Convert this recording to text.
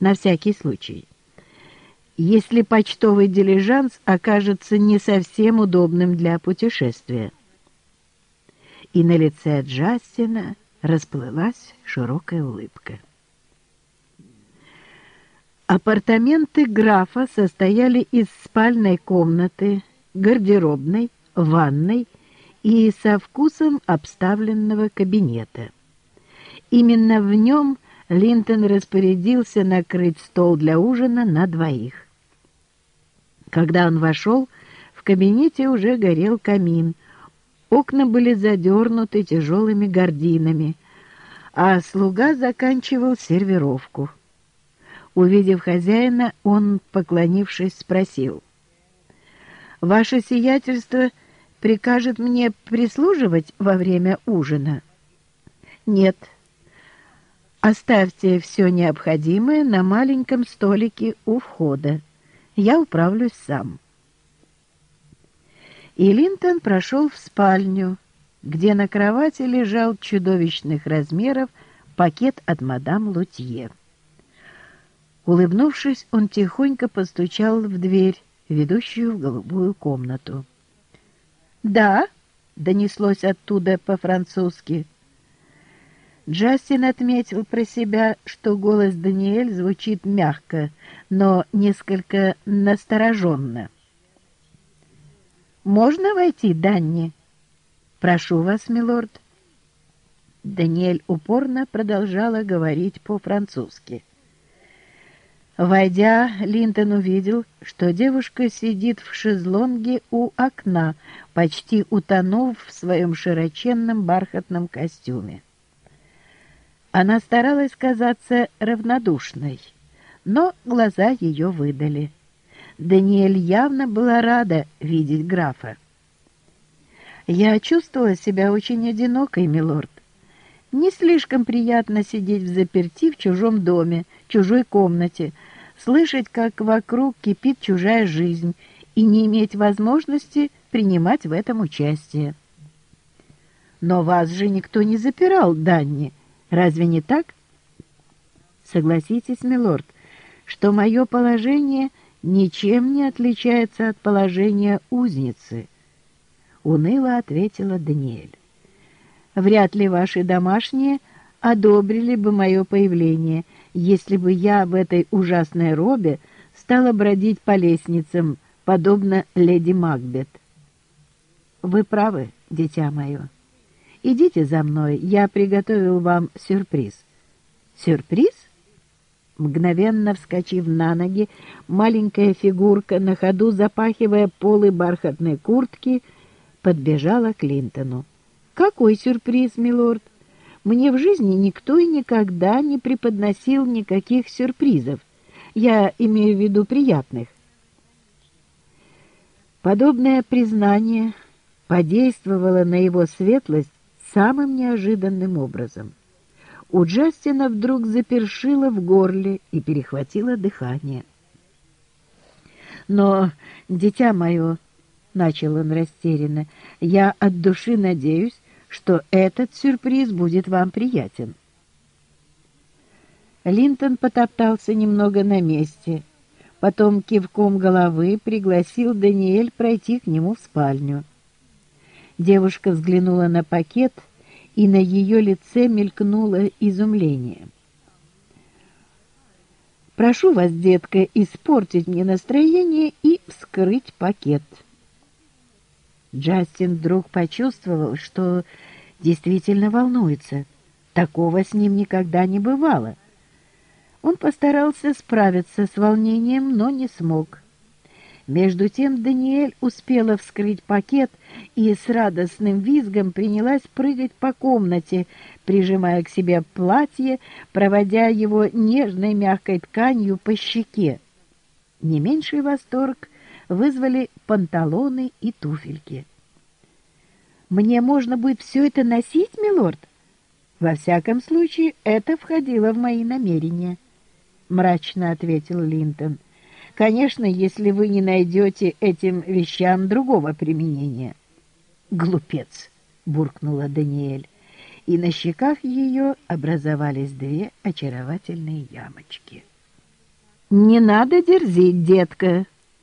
на всякий случай. Если почтовый дилижанс окажется не совсем удобным для путешествия. И на лице Джастина расплылась широкая улыбка. Апартаменты графа состояли из спальной комнаты, гардеробной, ванной и со вкусом обставленного кабинета. Именно в нем Линтон распорядился накрыть стол для ужина на двоих. Когда он вошел, в кабинете уже горел камин, окна были задернуты тяжелыми гардинами, а слуга заканчивал сервировку. Увидев хозяина, он, поклонившись, спросил. «Ваше сиятельство прикажет мне прислуживать во время ужина?» «Нет. Оставьте все необходимое на маленьком столике у входа. Я управлюсь сам». И Линтон прошел в спальню, где на кровати лежал чудовищных размеров пакет от мадам Лутье. Улыбнувшись, он тихонько постучал в дверь, ведущую в голубую комнату. «Да», — донеслось оттуда по-французски. Джастин отметил про себя, что голос Даниэль звучит мягко, но несколько настороженно. «Можно войти, Данни?» «Прошу вас, милорд». Даниэль упорно продолжала говорить по-французски. Войдя, Линтон увидел, что девушка сидит в шезлонге у окна, почти утонув в своем широченном бархатном костюме. Она старалась казаться равнодушной, но глаза ее выдали. Даниэль явно была рада видеть графа. «Я чувствовала себя очень одинокой, милорд. Не слишком приятно сидеть в заперти в чужом доме, чужой комнате, слышать, как вокруг кипит чужая жизнь и не иметь возможности принимать в этом участие. Но вас же никто не запирал, Данни, разве не так? Согласитесь, милорд, что мое положение ничем не отличается от положения узницы, уныло ответила Даниэль. Вряд ли ваши домашние одобрили бы мое появление — если бы я в этой ужасной робе стала бродить по лестницам, подобно леди Макбет. Вы правы, дитя мое. Идите за мной, я приготовил вам сюрприз. Сюрприз? Мгновенно вскочив на ноги, маленькая фигурка, на ходу запахивая полы бархатной куртки, подбежала к Линтону. «Какой сюрприз, милорд?» Мне в жизни никто и никогда не преподносил никаких сюрпризов. Я имею в виду приятных. Подобное признание подействовало на его светлость самым неожиданным образом. У Джастина вдруг запершило в горле и перехватило дыхание. «Но, дитя мое, — начал он растерянно, — я от души надеюсь, что этот сюрприз будет вам приятен. Линтон потоптался немного на месте, потом кивком головы пригласил Даниэль пройти к нему в спальню. Девушка взглянула на пакет, и на ее лице мелькнуло изумление. «Прошу вас, детка, испортить мне настроение и вскрыть пакет». Джастин вдруг почувствовал, что действительно волнуется. Такого с ним никогда не бывало. Он постарался справиться с волнением, но не смог. Между тем Даниэль успела вскрыть пакет и с радостным визгом принялась прыгать по комнате, прижимая к себе платье, проводя его нежной мягкой тканью по щеке. Не меньший восторг вызвали панталоны и туфельки. «Мне можно будет все это носить, милорд?» «Во всяком случае, это входило в мои намерения», — мрачно ответил Линтон. «Конечно, если вы не найдете этим вещам другого применения». «Глупец!» — буркнула Даниэль, и на щеках ее образовались две очаровательные ямочки. «Не надо дерзить, детка»,